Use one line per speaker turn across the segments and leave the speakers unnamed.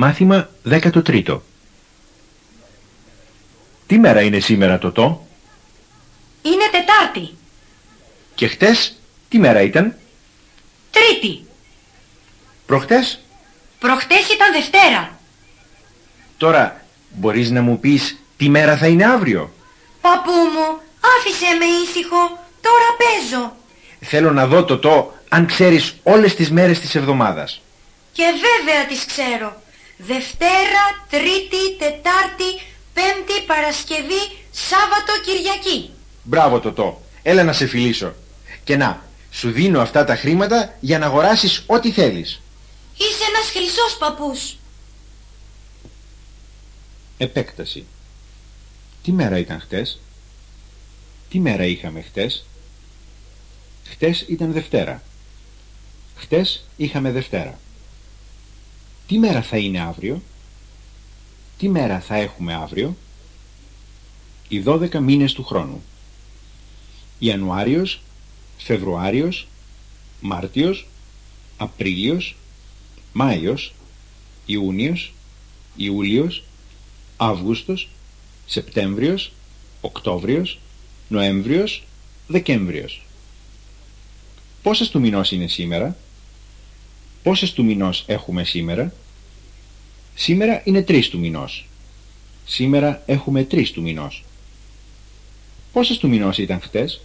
Μάθημα 13 Τι μέρα είναι σήμερα το το;
Είναι Τετάρτη.
Και χτες τι μέρα ήταν;
Τρίτη.
Προχτές;
Προχτές ήταν Δευτέρα.
Τώρα μπορείς να μου πεις τι μέρα θα είναι αύριο;
Παππού μου, άφησε με ήσυχο. Τώρα παίζω.
Θέλω να δω το το αν ξέρεις όλες τις μέρες της εβδομάδας.
Και βέβαια τις ξέρω. Δευτέρα, Τρίτη, Τετάρτη, Πέμπτη, Παρασκευή, Σάββατο, Κυριακή.
Μπράβο το το. Έλα να σε φιλήσω. Και να, σου δίνω αυτά τα χρήματα για να αγοράσεις ό,τι θέλεις.
Είσαι ένας χρυσός παππούς.
Επέκταση. Τι μέρα ήταν χτες; Τι μέρα είχαμε χτες; Χτες ήταν Δευτέρα. Χτες είχαμε Δευτέρα. Τι μέρα θα είναι αύριο; Τι μέρα θα έχουμε αύριο; Οι 12 μήνες του χρόνου. Ιανουάριος, Φεβρουάριος, Μάρτιος, Απρίλιος, Μάιος, Ιούνιος, Ιούλιος, Αύγουστος, Σεπτέμβριος, Οκτώβριος, Νοέμβριος, Δεκέμβριος. Πόσες του μηνός είναι σήμερα; Πόσες του μηνός έχουμε σήμερα; Σήμερα είναι τρεις του μηνός. Σήμερα έχουμε τρεις του μηνός. Πόσες του μηνός ήταν χτες;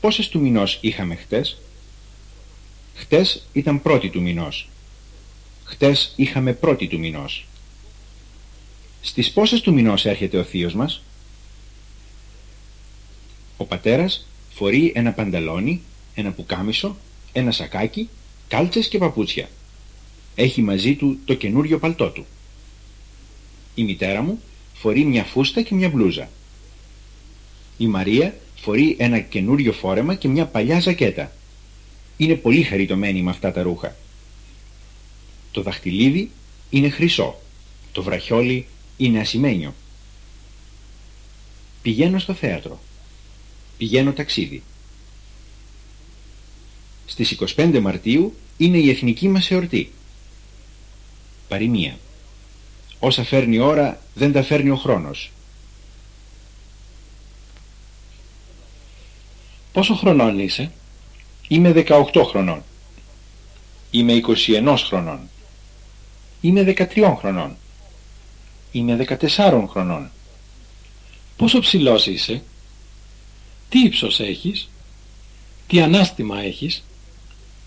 Πόσες του μηνός είχαμε χτες; Χτες ήταν πρώτη του μηνός. Χτες είχαμε πρώτη του μηνός. Στις πόσες του μηνός έρχεται ο θείος μας; Ο πατέρας φορεί ένα πανταλόνι, ένα πουκάμισο, ένα σακάκι, κάλτσες και παπούτσια. Έχει μαζί του το καινούριο παλτό του. Η μητέρα μου φορεί μια φούστα και μια μπλούζα. Η Μαρία φορεί ένα καινούριο φόρεμα και μια παλιά ζακέτα. Είναι πολύ χαριτωμένη με αυτά τα ρούχα. Το δαχτυλίδι είναι χρυσό. Το βραχιόλι είναι ασημένιο. Πηγαίνω στο θέατρο. Πηγαίνω ταξίδι. Στις 25 Μαρτίου είναι η εθνική μας εορτή. Παροιμία. Όσα φέρνει η ώρα δεν τα φέρνει ο χρόνος.
Πόσο χρονών είσαι;
Είμαι 18 χρονών. Είμαι 21 χρονών. Είμαι 13 χρονών. Είμαι 14 χρονών.
Πόσο ψηλός είσαι; Τι ύψος έχεις; Τι ανάστημα έχεις;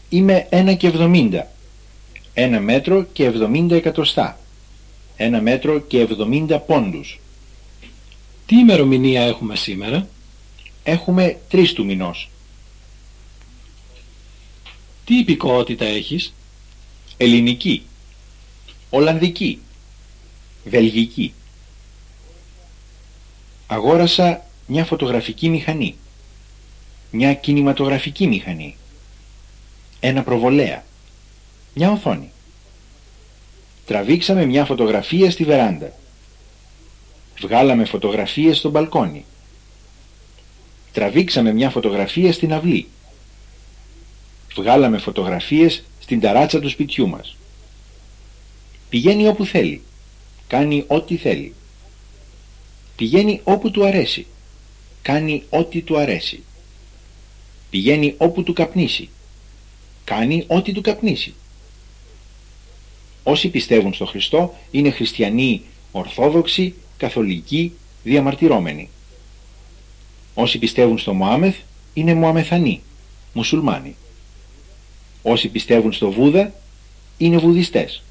Είμαι 1 και 70. 1 μέτρο και 70 εκατοστά. 1 μέτρο και 70 πόντους.
Τι ημερομηνία έχουμε σήμερα;
Έχουμε 3 του μηνός.
Τι υπηκότητα έχεις;
Ελληνική. Ολλανδική. Βελγική. Αγόρασα μια φωτογραφική μηχανή. Μια κινηματογραφική μηχανή. Ένα προβολέα. Μια οθόνη. Τραβήξαμε μια φωτογραφία στη βεράντα. Βγάλαμε φωτογραφίες στο μπαλκόνι. Τραβήξαμε μια φωτογραφία στην αυλή. Βγάλαμε φωτογραφίες στην ταράτσα του σπιτιού μας. Πηγαίνει όπου θέλει. Κάνει ό,τι θέλει. Πηγαίνει όπου του αρέσει. Κάνει ό,τι του αρέσει. Πηγαίνει όπου του καπνίσει. Κάνει ό,τι του καπνίσει. Όσοι πιστεύουν στο Χριστό είναι χριστιανοί ορθόδοξοι, καθολικοί, διαμαρτυρώμενοι. Όσοι πιστεύουν στο Μωάμεθ είναι Μωαμεθανοί, μουσουλμάνοι. Όσοι πιστεύουν στο Βούδα είναι βουδιστές.